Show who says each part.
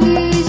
Speaker 1: lagi